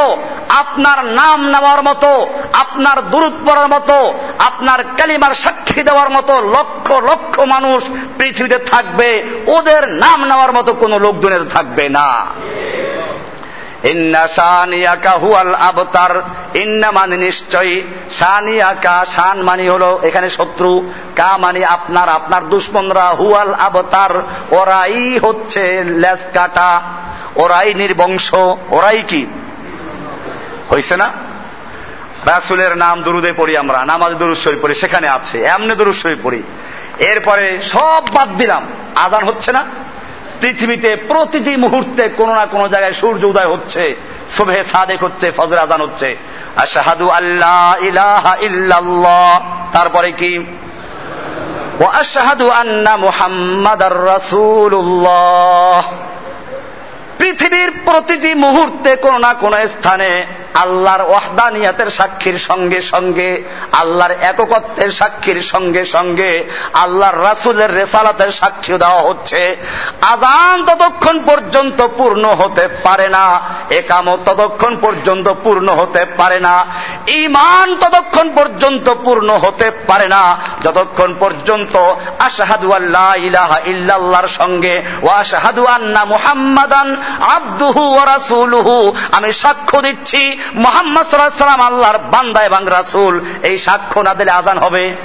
আপনার নাম নেওয়ার মতো, আপনার দূরত পড়ার মতো, আপনার কালিমার সাক্ষী দেওয়ার মতো লক্ষ লক্ষ মানুষ পৃথিবীতে থাকবে। ওদের নাম নেওয়ার মতো কোনো লোক দুনিয়াতে থাকবে না। হুয়াল আবতার, ইন্না মানে নিশ্চয়ই। শানিয়াকা শান মানি হলো এখানে শত্রু, কা মানে আপনার আপনার দুশ্মনরা হুয়াল আবতার, ওরাই হচ্ছে লেজ কাটা ওরাই নির্বংশ, ওরাই কি? হয়েছে না? রাসুলের নাম দুরুদে পড়ি আমরা, নামাজ দুরুদ শরীফ পড়ি, সেখানে আছে, এমনি দুরুদ শরীফ পড়ি। এরপরে সব বাদ দিলাম আদান হচ্ছে না? পৃথিবীতে প্রতিটি মুহূর্তে কোনো না কোনো জায়গায় সূর্য উদয় হচ্ছে শোভে সাদেক হচ্ছে, ফজর আদান হচ্ছে। আশাহাদু আল্লাহ ইলাহা ইল্লাল্লাহ। তারপরে কি? ও আশাহাদু আন্না মুহাম্মাদার রাসূলুল্লাহ। পৃথিবীর প্রতিটি মুহূর্তে কোনো না কোনো স্থানে আল্লাহর ওয়াহদানিয়াতের সাক্ষীর সঙ্গে সঙ্গে, আল্লাহর এককত্বের সাক্ষীর সঙ্গে সঙ্গে, আল্লাহর রাসুলের রেসালাতের সাক্ষী দেওয়া হচ্ছে। আজান ততক্ষণ পর্যন্ত পূর্ণ হতে পারে না, একামত ততক্ষণ পর্যন্ত পূর্ণ হতে পারে না ইমান ততক্ষণ পর্যন্ত পূর্ণ হতে পারে না, যতক্ষণ পর্যন্ত আশাহাদু আল্লাহ ইলাহা ইল্লাল্লাহর সঙ্গে ও আশাহাদু আন্না মুহাম্মাদান আব্দুহু ও রাসূলুহু আমি সাক্ষ্য দিচ্ছি মোহাম্মদ সাল্লাম আল্লাহর বান্দা এবং রাসুল, এই সাক্ষ্য না দিলে আজান হবে?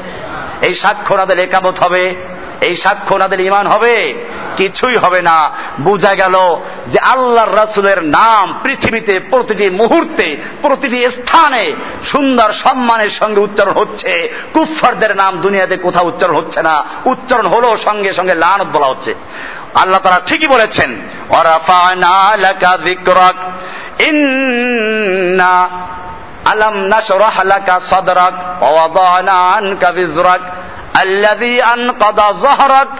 এই সাক্ষ্য না দিলে একামত হবে? এই সাক্ষ্য না দিলে ইমান হবে? কিছুই হবে না। বোঝা গেল যে আল্লাহর রাসুলের নাম পৃথিবীতে প্রতিটি মুহূর্তে, প্রতিটি স্থানে সুন্দর সম্মানের সঙ্গে উচ্চারণ হচ্ছে। কুফারদের নাম দুনিয়াতে কোথাও উচ্চারণ হচ্ছে না। উচ্চারণ হলো সঙ্গে সঙ্গে লানত বলা হচ্ছে। আল্লাহ তারা ঠিকই বলেছেন ইন্না আলম নাশরাহ লাকা সাদরাক ওয়া ওয়াদানা আনকা বিজরাক আল্লাযী আনকাদা যহরাক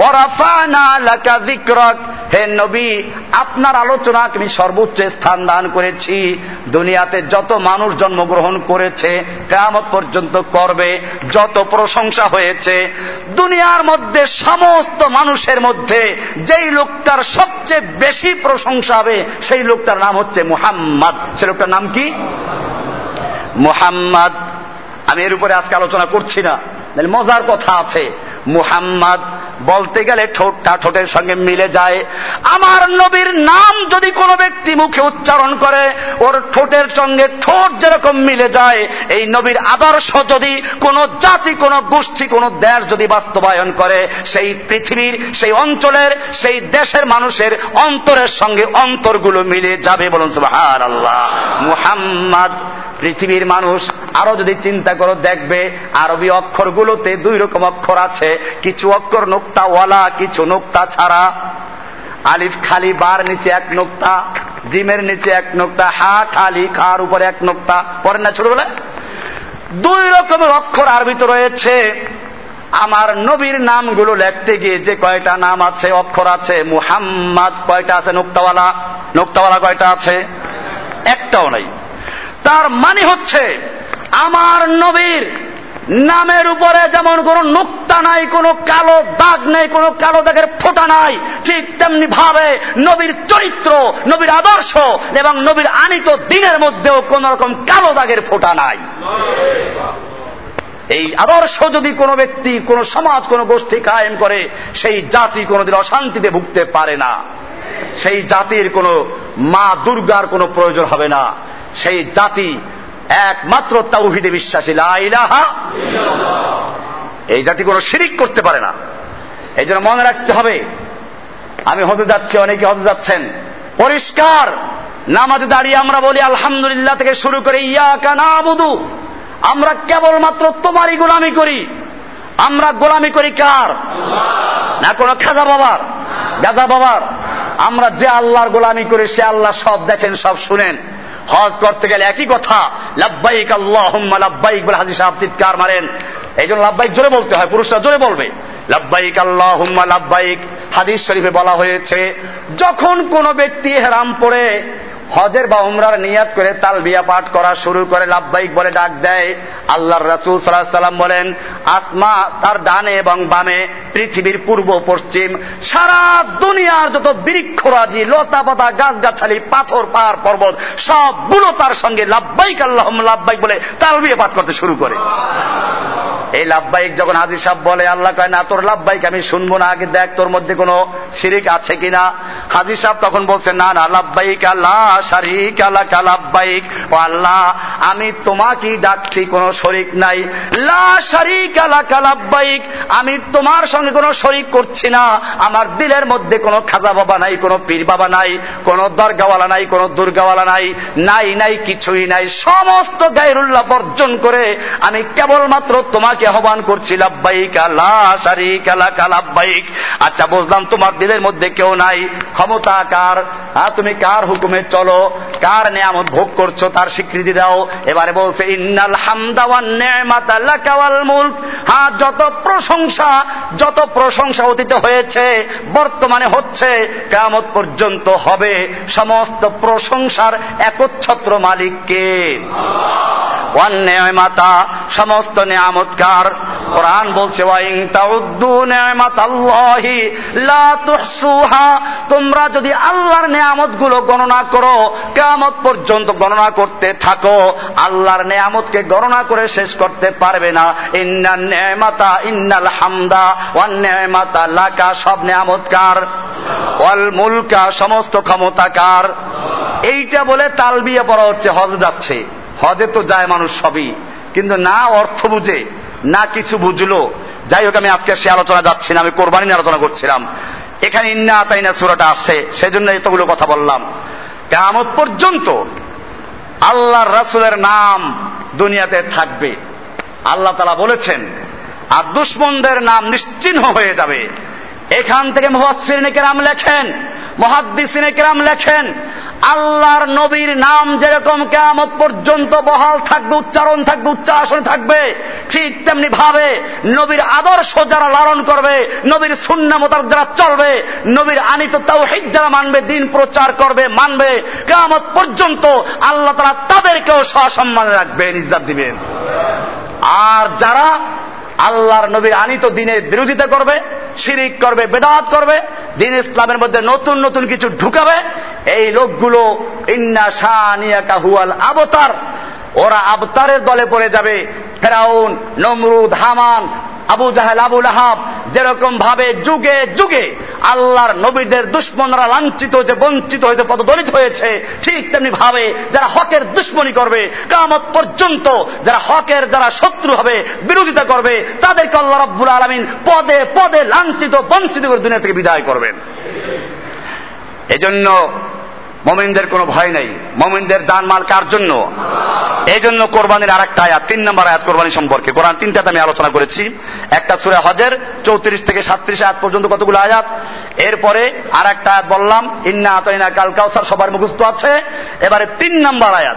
ওয়া রাফা'না লাকা যিকরাক। হে নবী, আপনার আলোচনা আমি সর্বোচ্চ স্থান দান করেছি। দুনিয়াতে যত মানুষ জন্মগ্রহণ করেছে, কেয়ামত পর্যন্ত করবে, যত প্রশংসা হয়েছে, দুনিয়ার মধ্যে সমস্ত মানুষের মধ্যে যেই লোকটার সবচেয়ে বেশি প্রশংসা হবে, সেই লোকটার নাম হচ্ছে মুহাম্মদ। সে লোকটার নাম কি? মুহাম্মদ। আমি এর উপরে আজকে আলোচনা করছি না। মজার কথা আছে, মুহাম্মদ বলতে গেলে ঠোঁটটা ঠোঁটের সঙ্গে মিলে যায়। আমার নবীর নাম যদি কোনো ব্যক্তি মুখে উচ্চারণ করে, ওর ঠোঁটের সঙ্গে ঠোঁট যেরকম মিলে যায়, এই নবীর আদর্শ যদি কোনো জাতি, কোনো গোষ্ঠী, কোনো দেশ যদি বাস্তবায়ন করে, সেই পৃথিবীর, সেই অঞ্চলের, সেই দেশের মানুষের অন্তরের সঙ্গে অন্তরগুলো মিলে যাবে বলুন সুবহান আল্লাহ মুহাম্মদ, পৃথিবীর মানুষ আরও যদি চিন্তা করো দেখবে, আরবি অক্ষরগুলোতে দুই রকম অক্ষর আছে। কিছু অক্ষর নোক্তাওয়ালা কিছু নোক্তা ছাড়া। আলিফ খালি, বার নিচে এক নোক্তা, জিমের নিচে এক নোক্তা, হা খালি, খার উপরে এক নোক্তা। পড়েন না ছোটবেলায়? দুই রকমের অক্ষর আরবিতে রয়েছে। আমার নবীর নামগুলো লিখতে গিয়ে যে কয়টা নাম আছে, অক্ষর আছে, মুহাম্মদ কয়টা আছে, নোক্তাওয়ালা নোক্তাওয়ালা কয়টা আছে? একটাও নাই। তার মানে হচ্ছে, আমার নবীর নামের উপরে যেমন কোন নোক্তা নাই, কোন কালো দাগ নেই, কোন কালো দাগের ফোটা নাই। ঠিক তেমনি ভাবে নবীর চরিত্র, নবীর আদর্শ এবং নবীর আনিত দিনের মধ্যেও কোন রকম কালো দাগের ফোটা নাই। এই আদর্শ যদি কোনো ব্যক্তি, কোন সমাজ, কোন গোষ্ঠী কায়েম করে, সেই জাতি কোনোদিন অশান্তিতে ভুগতে পারে না। সেই জাতির কোনো মা দুর্গার কোনো প্রয়োজন হবে না। সেই জাতি একমাত্র তাওহিদে বিশ্বাসী লাইলাহা এই জাতি কোনো শিরিক করতে পারে না। এই জন্য মনে রাখতে হবে, আমি হতে যাচ্ছি, অনেকে হতে যাচ্ছেন। পরিষ্কার, নামাজে দাঁড়িয়ে আমরা বলি, আলহামদুলিল্লাহ থেকে শুরু করে ইয়া কানা বুধু আমরা কেবলমাত্র তোমারই গোলামি করি। আমরা গোলামি করি কার? না কোনো খাজা বাবার গাদা বাবার। আমরা যে আল্লাহর গোলামি করি, সে আল্লাহ সব দেখেন, সব শুনেন। হজ করতে গেলে একই কথা, লাব্বাইক আল্লাহ লাব্বাইক বলে হাজি সাহেব চিৎকার মারেন। এই জন্য লাব্বাইক জোরে বলতে হয়, পুরুষরা জোরে বলবে। লাব্বাইক আল্লাহ লাব্বাইক হাদিস শরীফে বলা হয়েছে, যখন কোন ব্যক্তি হেরাম পড়ে, হজের বা উমরার নিয়াত করে তাল বিয়া পাঠ করা শুরু করে, লাভবাহিক বলে ডাক দেয়, আল্লাহর রাসুল সাল্লাহ সাল্লাম বলেন, আসমা তার ডানে এবং বামে, পৃথিবীর পূর্ব পশ্চিম, সারা দুনিয়ার যত বৃক্ষরাজি লতা পাতা গাছগাছালি, পাথর, পাহাড়, পর্বত, সবগুলো তার সঙ্গে লাভবাহিক আল্লাহ লাভবাহিক বলে তাল বিয়ে পাঠ করতে শুরু করে। এই লাভবাহিক যখন হাজি সাহেব বলে, আল্লাহ কয়, না, তোর লাভবাহিক আমি শুনব না, আগে দেখ তোর মধ্যে কোনো শিরিক আছে কিনা। হাজি সাহেব তখন বলছে, না না, লাভবাহিক আল্লাহ শারিক আল্লাহ লাভবাহিক। ও আল্লাহ, আমি তোমাকেই ডাকছি, কোনো শরিক নাই। লা শারিক আল্লাহ লাভবাহিক, আমি তোমার সঙ্গে কোনো শরিক করছি না। আমার দিলের মধ্যে কোনো খাজা বাবা নাই, কোনো পীর বাবা নাই, কোনো দরগাওয়ালা নাই, কোনো দুর্গাওয়ালা নাই নাই নাই, কিছুই নাই। সমস্ত গায়রুল্লাহ বর্জন করে আমি কেবলমাত্র তোমাকে তোমাকে আহ্বান করছি লাভবাইক লাভবাইক আচ্ছা বুঝলাম তোমার দিলের মধ্যে কেউ নাই। ক্ষমতা কার? তুমি কার হুকুমে চলো? কার নিয়ামত ভোগ করছ? তার স্বীকৃতি দাও। এবারে বলছে, ইন্নাল হামদাওয়ান মুলক। হ্যাঁ যত প্রশংসা যত প্রশংসা অতীত হয়েছে, বর্তমানে হচ্ছে কেমত পর্যন্ত হবে। সমস্ত প্রশংসার একচ্ছত্র মালিককে অন্যায় মাতা সমস্ত নিয়ামতকার কোরআন বলছে তোমরা যদি আল্লাহর নিয়ামতগুলো গণনা করো কেমত পর্যন্ত গণনা করতে থাকো, আল্লাহর নিয়ামতকে গণনা করে শেষ করতে পারবে না। ইন্নাল নেমাতা ইন্নাল হামদা ওয়ান নেমাতা লাকা, সব নিয়ামতকার ওয়াল মুলকা, সমস্ত ক্ষমতাকার এইটা বলে তালবিয়া পড়া হচ্ছে, হজ যাচ্ছে। হজে তো যায় মানুষ সবই, কিন্তু না অর্থ বুঝে। না কিছু বুঝলো। যাই হোক, আমি আজকে সে আলোচনা যাচ্ছি না, আমি কোরবানি নিয়ে আলোচনা করছিলাম। এখানে ইন্না তাইনা সুরাটা আসছে সেই জন্য এতগুলো কথা বললাম। কেমন পর্যন্ত আল্লাহর রাসুলের নাম দুনিয়াতে থাকবে। আল্লাহ তালা বলেছেন, আর দুশ্মনদের নাম নিশ্চিহ্ন হয়ে যাবে। এখান থেকে মুহাসির কেরাম লেখেন, মহাদ্দিসিনে কেরাম লেখেন, আল্লাহর নবীর নাম যেরকম কেমত পর্যন্ত বহাল থাকবে, উচ্চারণ থাকবে উচ্চারণ থাকবে, ঠিক তেমনি ভাবে নবীর আদর্শ যারা লালন করবে, নবীর শূন্য মোতাবেক যারা চলবে, নবীর আনিত তাও হিক যারা মানবে, দিন প্রচার করবে, মানবে কেমত পর্যন্ত আল্লাহ তারা তাদেরকেও সসম্মানে রাখবেন, ইজ্জাত দিবেন। আর যারা আল্লাহর নবীর আনিত দিনের বিরোধিতা করবে, শিরিক করবে, বেদাত করবে, দিন ইসলামের মধ্যে নতুন নতুন কিছু ঢুকাবে। এই লোকগুলো ইন্না শাহিয়া কাহুয়াল আবতার। ওরা আবতারের দলে পড়ে যাবে। ফেরাউন, নমরুদ, হামান, আবু জাহেল আবুল আহাব যেরকম ভাবে যুগে যুগে আল্লাহর নবীদের দুশ্মনরা লাঞ্ছিত হয়েছে, বঞ্চিত হয়েছে, পদদলিত হয়েছে। ঠিক তেমনি ভাবে যারা হকের দুশ্মনী করবে কামত পর্যন্ত যারা হকের যারা শত্রু হবে, বিরোধিতা করবে, তাদেরকে আল্লাহ রব্বুল আলমিন পদে পদে লাঞ্ছিত, বঞ্চিত করে দুনিয়া থেকে বিদায় করবেন। এজন্য মমিনদের কোনো ভয় নেই। মমিনদের জানমাল কার জন্য? এই জন্য কোরবানির আর একটা আয়াত, তিন নম্বর আয়াত কোরবানি সম্পর্কে। কোরআন তিনটাতে আমি আলোচনা করেছি। একটা সুরে হজের, চৌত্রিশ থেকে সাত্রিশ আয়াত পর্যন্ত কতগুলো আয়াত? এরপরে আর একটা আয়াত বললাম, ইন্না আতইনা কাল কাউসার সবার মুখস্থ আছে। এবারে তিন নম্বর আয়াত,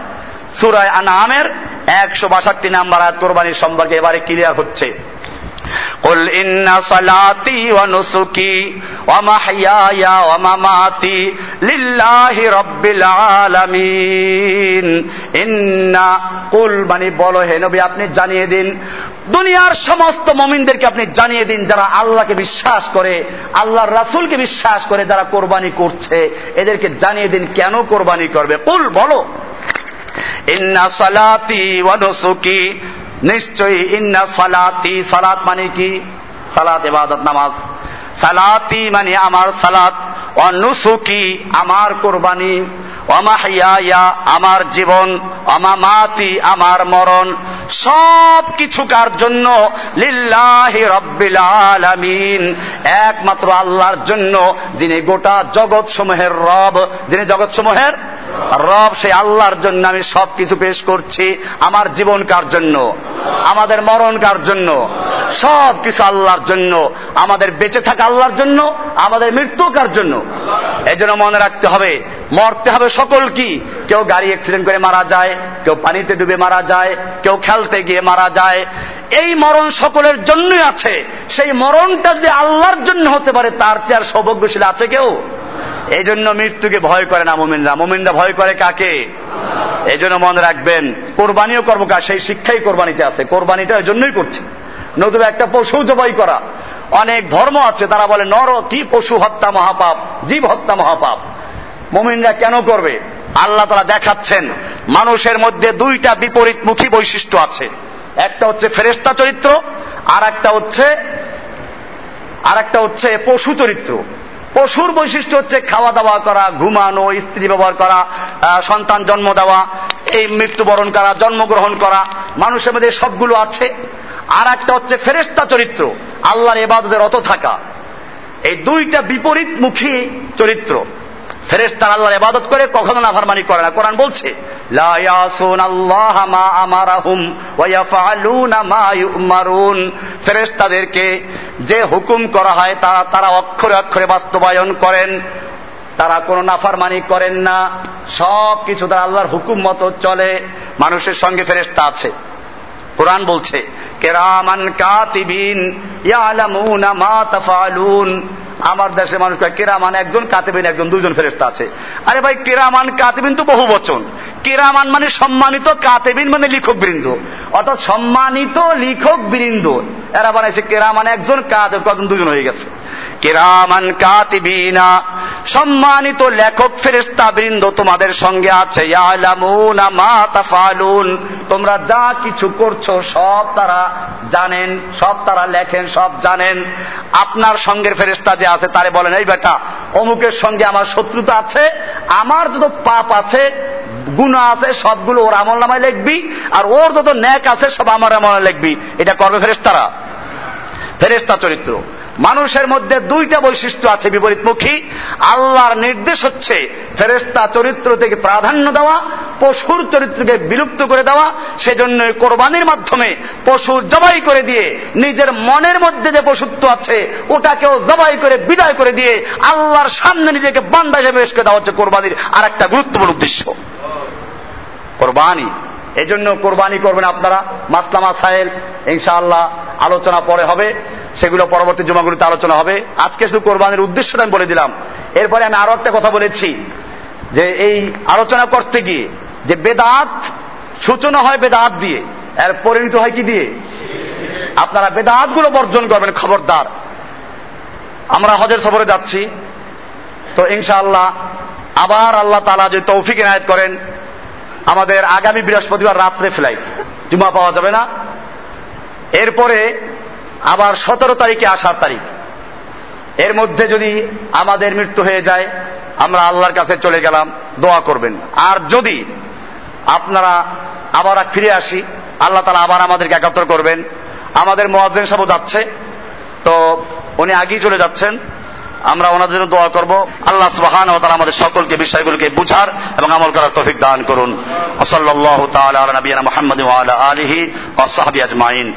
সুরায় আনা আমের একশো বাষট্টি নাম্বার আয়াত কোরবানির সম্পর্কে এবারে ক্লিয়ার হচ্ছে। قل إن صلاتي ونسكي ومحياي ومماتي لله رب العالمين إن قل মানে বলো হে নবী আপনি জানিয়ে দিন দুনিয়ার সমস্ত মমিনদেরকে আপনি জানিয়ে দিন যারা আল্লাহকে বিশ্বাস করে আল্লাহর রাসুলকে বিশ্বাস করে যারা কোরবানি করছে এদেরকে জানিয়ে দিন কেন কোরবানি করবে কুল বলো ইন্না সালাতি ওয়া নুসুকি নিশ্চয়ই ইন্না সালাতি, সালাত মানে কি? সালাত এবাদত নামাজ। সালাতি মানে আমার সালাত। অনুসুকি আমার কোরবানি। অমাহিয়া আমার জীবন। অমামাতি আমার মরণ। সব কিছু কার জন্য লিল্লাহি রব্বিল আলামিন, একমাত্র আল্লাহর জন্য, যিনি গোটা জগৎ সমূহের রব, যিনি জগৎ সমূহের রব সেই আল্লাহর জন্য আমি সব কিছু পেশ করছি। আমার জীবন কার জন্য? আমাদের মরণ কার জন্য? সব কিছু আল্লাহর জন্য। আমাদের বেঁচে থাকা আল্লাহর জন্য, আমাদের মৃত্যু কার জন্য? এই জন্য মনে রাখতে হবে, মরতে হবে সকল কি? কেউ গাড়ি অ্যাক্সিডেন্ট করে মারা যায়, কেউ পানিতে ডুবে মারা যায়, কেউ খেলতে গিয়ে মারা যায়। এই মরণ সকলের জন্যই আছে। সেই মরণটা যদি আল্লাহর জন্য হতে পারে, তার চেয়ে আর সৌভাগ্যশীল আছে কেউ? এই জন্য মৃত্যুকে ভয় করে না মোমিনরা। মোমিনরা ভয় করে কাকে? এই জন্য মনে রাখবেন, কোরবানিও করব কার? সেই শিক্ষাই কোরবানিতে আছে। কোরবানিটা ওই জন্যই করছে। নতুবা একটা পশু জবাই করা। অনেক ধর্ম আছে, তারা বলে, নর, কি পশু? হত্যা মহাপাপ। জীব হত্যা মহাপাপ। মোমিনরা কেন করবে? আল্লাহ তারা দেখাচ্ছেন, মানুষের মধ্যে দুইটা বিপরীতমুখী বৈশিষ্ট্য আছে। একটা হচ্ছে ফেরেস্তা চরিত্র আর একটা হচ্ছে আর একটা হচ্ছে পশু চরিত্র। পশুর বৈশিষ্ট্য হচ্ছে খাওয়া দাওয়া করা, ঘুমানো, স্ত্রী ব্যবহার করা সন্তান জন্ম দেওয়া, এই মৃত্যুবরণ করা, জন্মগ্রহণ করা, মানুষের মধ্যে সবগুলো আছে। আর একটা হচ্ছে ফেরেস্তা চরিত্র, আল্লাহর এবাদতের অত থাকা। এই দুইটা বিপরীতমুখী চরিত্র। ফেরেস্তার আল্লাহর ইবাদত করে কখনো নাফারমানি করে না। কোরআন বলছে ফেরেস্তাদেরকে যে হুকুম করা হয় তারা তারা অক্ষরে অক্ষরে বাস্তবায়ন করেন। তারা কোনো নাফারমানি করেন না। সব কিছু তারা আল্লাহর হুকুম মতো চলে। মানুষের সঙ্গে ফেরেস্তা আছে। কোরআন বলছে, কেরামান কাতিবিন ইয়ালামুনা মা তাফালুন আমার দেশের মানুষ কেরামান, একজন কাতেবিন, একজন দুজন ফেরেস্তা আছে। আরে ভাই, কেরামান, কাতেবিন তো বহু বচন। কেরামান মানে সম্মানিত, কাতেবিন মানে লিখক বৃন্দ অর্থাৎ সম্মানিত লিখক বৃন্দ এরা বানাইছে কেরামান একজন, কাতেব কজন, দুজন হয়ে গেছে। কেরামান, কাতিবিনা, সম্মানিত লেখক ফেরেস্তা বৃন্দ তোমাদের সঙ্গে আছে। তোমরা যা কিছু করছ, সব তারা জানেন, সব তারা লেখেন, সব জানেন। আপনার সঙ্গের ফেরেস্তা যে আছে, তারে বলেন, এই বেটা, অমুকের সঙ্গে আমার শত্রুতা আছে, আমার যত পাপ আছে গুণা আছে, সবগুলো ওর আমল নামায় লিখবি, আর ওর যত ন্যাক আছে, সব আমার আমলে লিখবি। এটা করবে ফেরেস্তারা ফেরেস্তা চরিত্র। মানুষের মধ্যে দুইটা বৈশিষ্ট্য আছে বিপরীতমুখী। আল্লাহর নির্দেশ হচ্ছে ফেরেস্তা চরিত্র থেকে প্রাধান্য দেওয়া পশুর চরিত্রকে বিলুপ্ত করে দেওয়া সেজন্য কোরবানির মাধ্যমে পশু জবাই করে দিয়ে, নিজের মনের মধ্যে যে পশুত্ব আছে, ওটাকেও জবাই করে বিদায় করে দিয়ে, আল্লাহর সামনে নিজেকে বান্দা হিসেবে পেশ করে দেওয়া হচ্ছে কোরবানির আর একটা গুরুত্বপূর্ণ উদ্দেশ্য। কোরবানি। এই জন্য কোরবানি করবেন আপনারা। মাসলামা সাহেল, ইনশাআল্লাহ আলোচনা পরে হবে। সেগুলো পরবর্তী জমাগুলিতে আলোচনা হবে। আজকে শুধু কোরবানির উদ্দেশ্যটা আমি বলে দিলাম। এরপরে আমি আরও একটা কথা বলেছি যে এই আলোচনা করতে গিয়ে যে বেদাত, সূচনা হয় বেদাত দিয়ে। এর পরিণত হয় কি দিয়ে? আপনারা বেদাতগুলো বর্জন করবেন, খবরদার। আমরা হজের সফরে যাচ্ছি। তো ইনশাআল্লাহ, আবার আল্লাহ তালা যদি তৌফিক এনায়ত করেন, আমাদের আগামী বৃহস্পতিবার রাত্রে ফ্লাইট জুমা পাওয়া যাবে না। এরপরে আবার সতেরো তারিখে আসার তারিখ। এর মধ্যে যদি আমাদের মৃত্যু হয়ে যায়, আমরা আল্লাহর কাছে চলে গেলাম, দোয়া করবেন। আর যদি আপনারা আবার ফিরে আসি। আল্লাহ তালা আবার আমাদেরকে একাত্তর করবেন। আমাদের মোয়াজ্জেন সাহেব যাচ্ছে। তো উনি আগেই চলে যাচ্ছেন। আমরা ওনাদের জন্য দোয়া করব। আল্লাহ সুবহান ও তারা আমাদের সকলকে বিষয়গুলোকে বুঝার এবং আমল করার তৌফিক দান করুন। সাল্লাল্লাহু তাআলা আলা নবিয়ানা মুহাম্মদ ওয়া আলা আজমাইন।